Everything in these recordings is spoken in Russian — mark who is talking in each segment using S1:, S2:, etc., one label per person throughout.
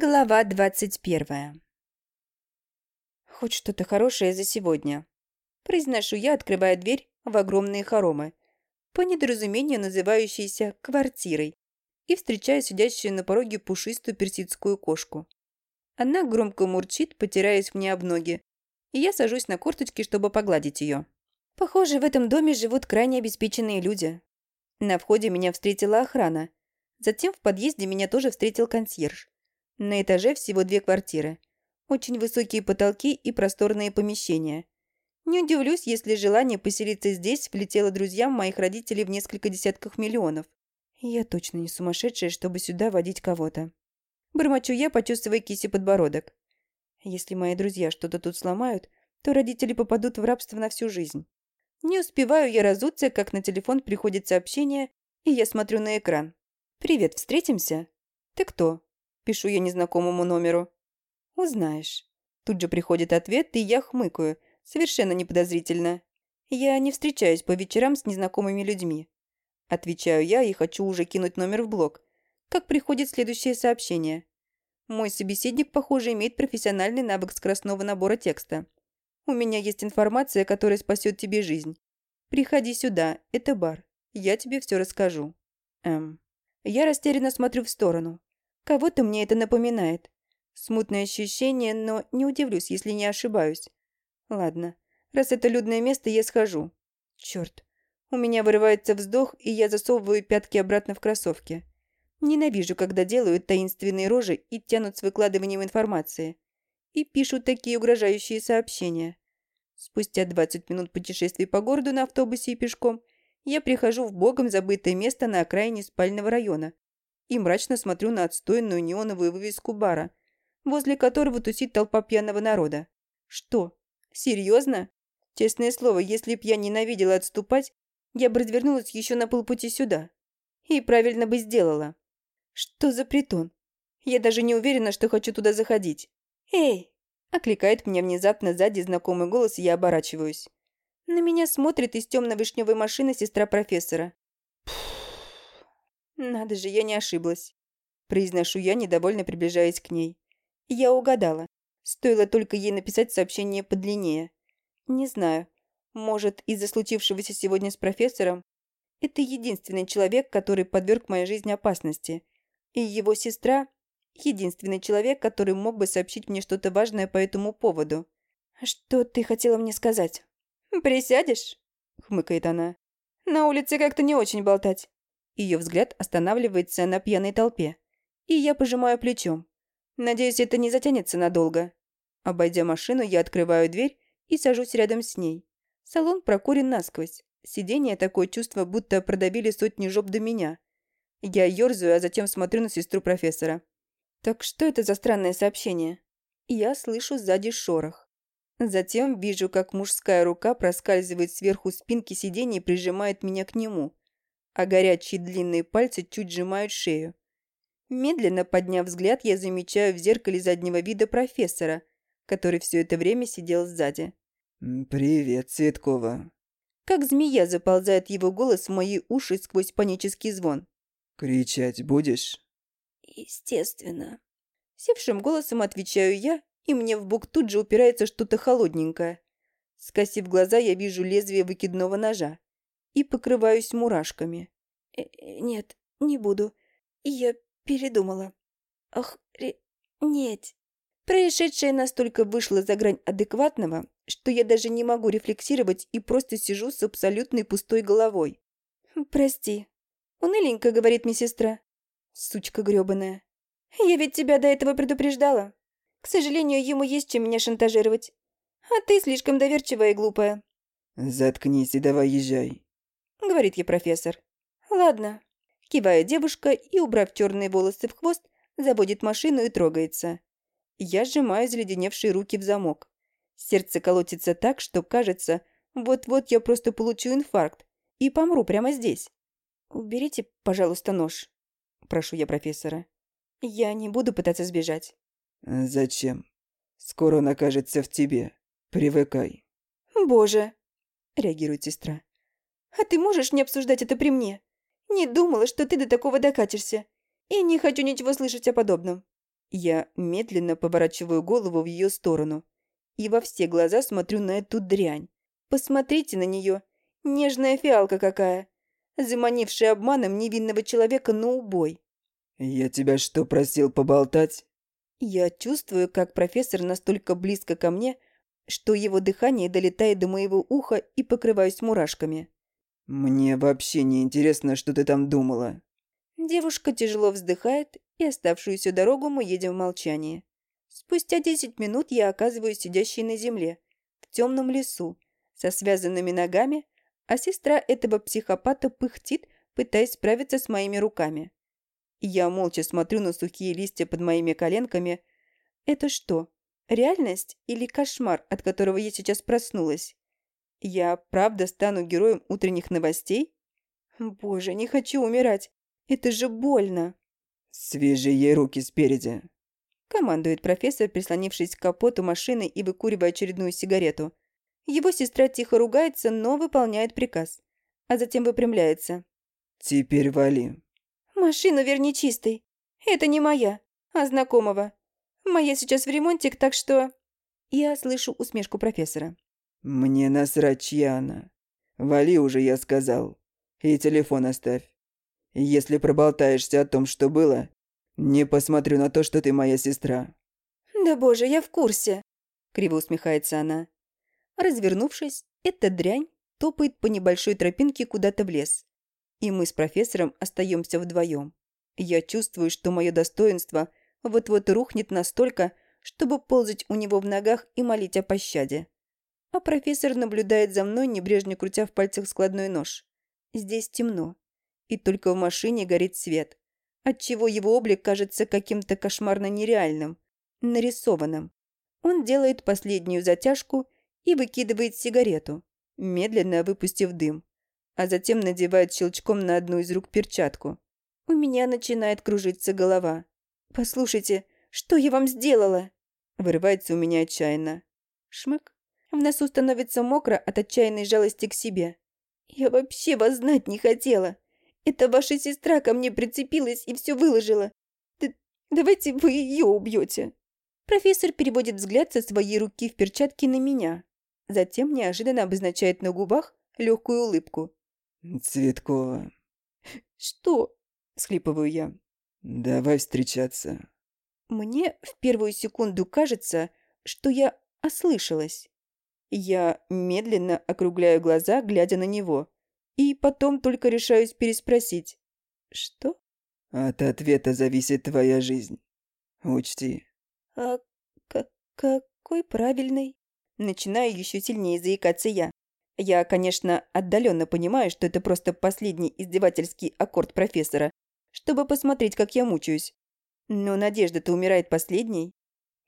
S1: Глава двадцать первая. Хоть что-то хорошее за сегодня. Произношу я, открывая дверь в огромные хоромы, по недоразумению называющиеся квартирой, и встречаю сидящую на пороге пушистую персидскую кошку. Она громко мурчит, потираясь мне об ноги, и я сажусь на корточки, чтобы погладить ее. Похоже, в этом доме живут крайне обеспеченные люди. На входе меня встретила охрана. Затем в подъезде меня тоже встретил консьерж. На этаже всего две квартиры. Очень высокие потолки и просторные помещения. Не удивлюсь, если желание поселиться здесь влетело друзьям моих родителей в несколько десятков миллионов. Я точно не сумасшедшая, чтобы сюда водить кого-то. Бормочу я, почувствуя киси подбородок. Если мои друзья что-то тут сломают, то родители попадут в рабство на всю жизнь. Не успеваю я разуться, как на телефон приходит сообщение, и я смотрю на экран. «Привет, встретимся?» «Ты кто?» Пишу я незнакомому номеру. «Узнаешь». Тут же приходит ответ, и я хмыкаю, совершенно неподозрительно. Я не встречаюсь по вечерам с незнакомыми людьми. Отвечаю я и хочу уже кинуть номер в блог. Как приходит следующее сообщение. Мой собеседник, похоже, имеет профессиональный навык скоростного набора текста. У меня есть информация, которая спасет тебе жизнь. Приходи сюда, это бар. Я тебе все расскажу. Эм. Я растерянно смотрю в сторону. Кого-то мне это напоминает. Смутное ощущение, но не удивлюсь, если не ошибаюсь. Ладно, раз это людное место, я схожу. Черт. У меня вырывается вздох, и я засовываю пятки обратно в кроссовки. Ненавижу, когда делают таинственные рожи и тянут с выкладыванием информации. И пишут такие угрожающие сообщения. Спустя 20 минут путешествий по городу на автобусе и пешком я прихожу в богом забытое место на окраине спального района, и мрачно смотрю на отстойную неоновую вывеску бара, возле которого тусит толпа пьяного народа. Что? Серьезно? Честное слово, если б я ненавидела отступать, я бы развернулась еще на полпути сюда. И правильно бы сделала. Что за притон? Я даже не уверена, что хочу туда заходить. «Эй!» – окликает меня внезапно сзади знакомый голос, и я оборачиваюсь. На меня смотрит из темно-вишневой машины сестра профессора. «Надо же, я не ошиблась», – произношу я, недовольно приближаясь к ней. Я угадала. Стоило только ей написать сообщение подлиннее. Не знаю, может, из-за случившегося сегодня с профессором? Это единственный человек, который подверг моей жизни опасности. И его сестра – единственный человек, который мог бы сообщить мне что-то важное по этому поводу. «Что ты хотела мне сказать?» «Присядешь?» – хмыкает она. «На улице как-то не очень болтать. Ее взгляд останавливается на пьяной толпе. И я пожимаю плечом. Надеюсь, это не затянется надолго. Обойдя машину, я открываю дверь и сажусь рядом с ней. Салон прокурен насквозь. Сиденье такое чувство, будто продавили сотни жоп до меня. Я ерзаю, а затем смотрю на сестру профессора. Так что это за странное сообщение? Я слышу сзади шорох. Затем вижу, как мужская рука проскальзывает сверху спинки сиденья и прижимает меня к нему а горячие длинные пальцы чуть сжимают шею. Медленно подняв взгляд, я замечаю в зеркале заднего вида профессора, который все это время сидел сзади.
S2: «Привет, Цветкова».
S1: Как змея заползает его голос в мои уши сквозь панический звон.
S2: «Кричать будешь?»
S1: «Естественно». Севшим голосом отвечаю я, и мне в бок тут же упирается что-то холодненькое. Скосив глаза, я вижу лезвие выкидного ножа и покрываюсь мурашками. Э -э «Нет, не буду. Я передумала. Ре... нет». Происшедшее настолько вышло за грань адекватного, что я даже не могу рефлексировать и просто сижу с абсолютной пустой головой. «Прости». «Уныленько», — говорит мне сестра. Сучка грёбаная. «Я ведь тебя до этого предупреждала. К сожалению, ему есть чем меня шантажировать. А ты слишком доверчивая и глупая».
S2: «Заткнись и давай езжай».
S1: — говорит ей профессор. «Ладно». Кивая девушка и, убрав черные волосы в хвост, заводит машину и трогается. Я сжимаю заледеневшие руки в замок. Сердце колотится так, что кажется, вот-вот я просто получу инфаркт и помру прямо здесь. «Уберите, пожалуйста, нож», — прошу я профессора. «Я не буду пытаться сбежать».
S2: «Зачем? Скоро он окажется в тебе. Привыкай».
S1: «Боже», — реагирует сестра. А ты можешь не обсуждать это при мне? Не думала, что ты до такого докатишься. И не хочу ничего слышать о подобном. Я медленно поворачиваю голову в ее сторону и во все глаза смотрю на эту дрянь. Посмотрите на нее. Нежная фиалка какая, заманившая обманом невинного человека на убой.
S2: «Я тебя что, просил поболтать?»
S1: Я чувствую, как профессор настолько близко ко мне, что его дыхание долетает до моего уха и покрываюсь мурашками.
S2: «Мне вообще не интересно, что ты там думала».
S1: Девушка тяжело вздыхает, и оставшуюся дорогу мы едем в молчании. Спустя десять минут я оказываюсь сидящей на земле, в темном лесу, со связанными ногами, а сестра этого психопата пыхтит, пытаясь справиться с моими руками. Я молча смотрю на сухие листья под моими коленками. Это что, реальность или кошмар, от которого я сейчас проснулась? Я правда стану героем утренних новостей? Боже, не хочу умирать. Это же больно.
S2: «Свяжи ей руки спереди», —
S1: командует профессор, прислонившись к капоту машины и выкуривая очередную сигарету. Его сестра тихо ругается, но выполняет приказ, а затем выпрямляется.
S2: «Теперь вали».
S1: «Машину верни чистой. Это не моя, а знакомого. Моя сейчас в ремонте, так что...» Я слышу усмешку профессора.
S2: «Мне насрать, чья она. Вали уже, я сказал. И телефон оставь. Если проболтаешься о том, что было, не посмотрю на то, что ты моя сестра».
S1: «Да боже, я в курсе», — криво усмехается она. Развернувшись, эта дрянь топает по небольшой тропинке куда-то в лес. И мы с профессором остаемся вдвоем. Я чувствую, что мое достоинство вот-вот рухнет настолько, чтобы ползать у него в ногах и молить о пощаде. А профессор наблюдает за мной, небрежно крутя в пальцах складной нож. Здесь темно, и только в машине горит свет, отчего его облик кажется каким-то кошмарно нереальным, нарисованным. Он делает последнюю затяжку и выкидывает сигарету, медленно выпустив дым, а затем надевает щелчком на одну из рук перчатку. У меня начинает кружиться голова. «Послушайте, что я вам сделала?» Вырывается у меня отчаянно. Шмык. В носу становится мокро от отчаянной жалости к себе. «Я вообще вас знать не хотела. Это ваша сестра ко мне прицепилась и все выложила. Д давайте вы ее убьете». Профессор переводит взгляд со своей руки в перчатке на меня. Затем неожиданно обозначает на губах легкую улыбку.
S2: «Цветкова».
S1: «Что?» – схлипываю я.
S2: «Давай встречаться».
S1: Мне в первую секунду кажется, что я ослышалась. Я медленно округляю глаза, глядя на него, и потом только решаюсь переспросить. «Что?»
S2: «От ответа зависит твоя жизнь. Учти».
S1: «А какой правильный?» Начинаю еще сильнее заикаться я. Я, конечно, отдаленно понимаю, что это просто последний издевательский аккорд профессора, чтобы посмотреть, как я мучаюсь. Но Надежда-то умирает последней.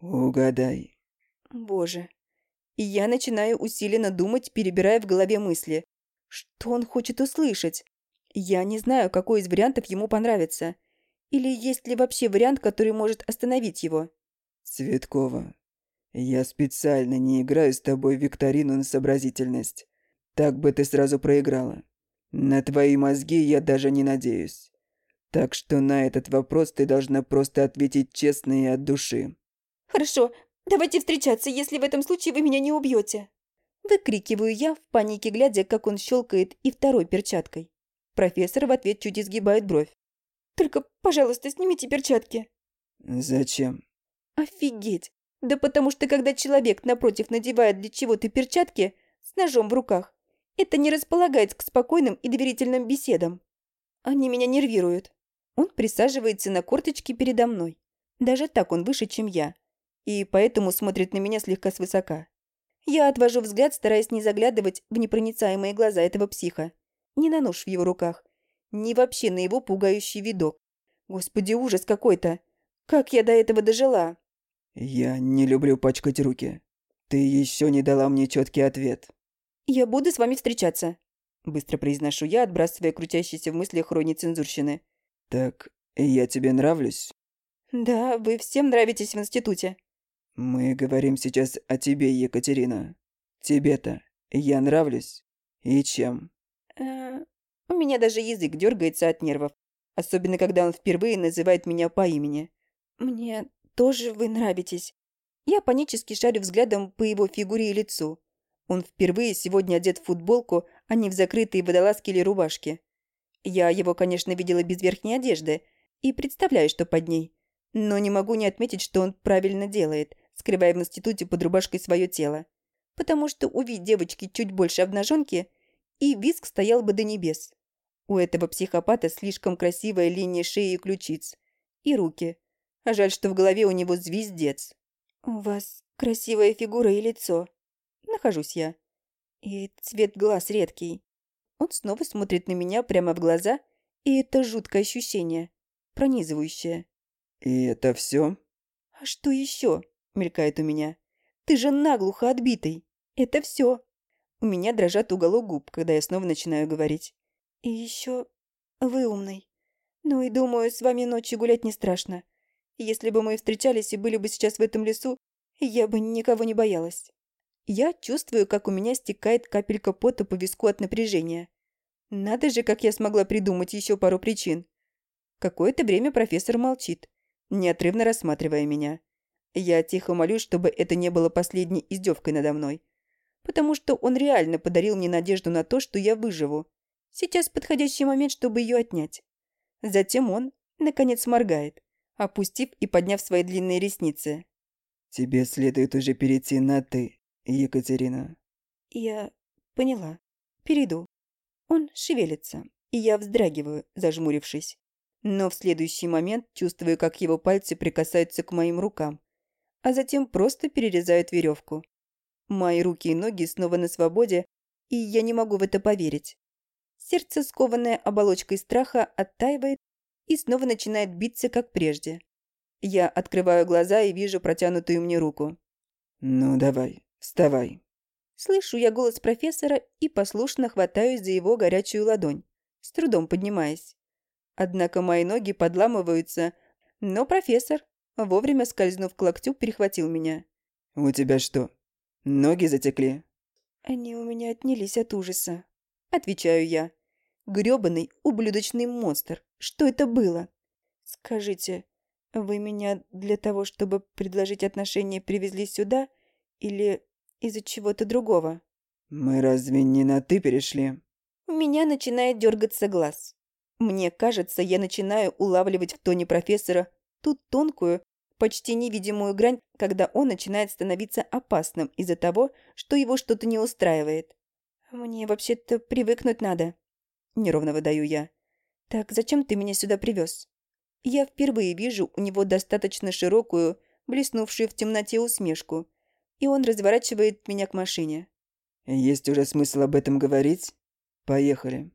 S2: Угадай.
S1: Боже. И я начинаю усиленно думать, перебирая в голове мысли. Что он хочет услышать? Я не знаю, какой из вариантов ему понравится. Или есть ли вообще вариант, который может остановить его?
S2: Цветкова, я специально не играю с тобой в викторину на сообразительность. Так бы ты сразу проиграла. На твои мозги я даже не надеюсь. Так что на этот вопрос ты должна просто ответить честно и от души.
S1: Хорошо, давайте встречаться, если в этом случае вы меня не убьете. Выкрикиваю я в панике, глядя, как он щелкает и второй перчаткой. Профессор в ответ чуть изгибает бровь. «Только, пожалуйста, снимите перчатки».
S2: «Зачем?»
S1: «Офигеть! Да потому что, когда человек напротив надевает для чего-то перчатки с ножом в руках, это не располагает к спокойным и доверительным беседам. Они меня нервируют. Он присаживается на корточки передо мной. Даже так он выше, чем я. И поэтому смотрит на меня слегка свысока. Я отвожу взгляд, стараясь не заглядывать в непроницаемые глаза этого психа. Ни на нож в его руках, ни вообще на его пугающий видок. Господи, ужас какой-то. Как я до этого дожила?
S2: Я не люблю пачкать руки. Ты еще не дала мне четкий ответ.
S1: Я буду с вами встречаться. Быстро произношу я, отбрасывая крутящиеся в мыслях хрони цензурщины.
S2: Так, я тебе нравлюсь?
S1: Да, вы всем нравитесь в институте.
S2: Мы говорим сейчас о тебе, Екатерина. Тебе-то я нравлюсь? И чем?
S1: Э, у меня даже язык дергается от нервов. Особенно, когда он впервые называет меня по имени. Мне тоже вы нравитесь. Я панически шарю взглядом по его фигуре и лицу. Он впервые сегодня одет в футболку, а не в закрытые водолазки или рубашки. Я его, конечно, видела без верхней одежды и представляю, что под ней. Но не могу не отметить, что он правильно делает, скрывая в институте под рубашкой свое тело. Потому что увидеть девочки чуть больше обнаженки, и виск стоял бы до небес. У этого психопата слишком красивая линия шеи и ключиц. И руки. А жаль, что в голове у него звездец. «У вас красивая фигура и лицо», Нахожусь я. И цвет глаз редкий. Он снова смотрит на меня прямо в глаза, и это жуткое ощущение, пронизывающее.
S2: «И это все?
S1: «А что еще?» — мелькает у меня. «Ты же наглухо отбитый. Это все. У меня дрожат уголок губ, когда я снова начинаю говорить. «И еще вы умный. Ну и думаю, с вами ночью гулять не страшно. Если бы мы встречались и были бы сейчас в этом лесу, я бы никого не боялась». Я чувствую, как у меня стекает капелька пота по виску от напряжения. Надо же, как я смогла придумать еще пару причин. Какое-то время профессор молчит, неотрывно рассматривая меня. Я тихо молюсь, чтобы это не было последней издевкой надо мной. Потому что он реально подарил мне надежду на то, что я выживу. Сейчас подходящий момент, чтобы ее отнять. Затем он, наконец, моргает, опустив и подняв свои длинные ресницы.
S2: «Тебе следует уже перейти на «ты», Екатерина.
S1: Я поняла. Перейду. Он шевелится, и я вздрагиваю, зажмурившись. Но в следующий момент чувствую, как его пальцы прикасаются к моим рукам, а затем просто перерезают веревку. Мои руки и ноги снова на свободе, и я не могу в это поверить. Сердце, скованное оболочкой страха, оттаивает и снова начинает биться, как прежде. Я открываю глаза и вижу протянутую мне руку.
S2: «Ну, давай, «Вставай!»
S1: Слышу я голос профессора и послушно хватаюсь за его горячую ладонь, с трудом поднимаясь. Однако мои ноги подламываются, но профессор, вовремя скользнув к локтю, перехватил меня.
S2: «У тебя что, ноги затекли?»
S1: «Они у меня отнялись от ужаса», — отвечаю я. Грёбаный, ублюдочный монстр. Что это было? Скажите, вы меня для того, чтобы предложить отношения, привезли сюда? Или из-за чего-то другого.
S2: Мы разве не на «ты» перешли?
S1: У меня начинает дергаться глаз. Мне кажется, я начинаю улавливать в тоне профессора ту тонкую, почти невидимую грань, когда он начинает становиться опасным из-за того, что его что-то не устраивает. Мне вообще-то привыкнуть надо. Неровно выдаю я. Так зачем ты меня сюда привез? Я впервые вижу у него достаточно широкую, блеснувшую в темноте усмешку, и он разворачивает меня к машине.
S2: «Есть уже смысл об этом говорить? Поехали».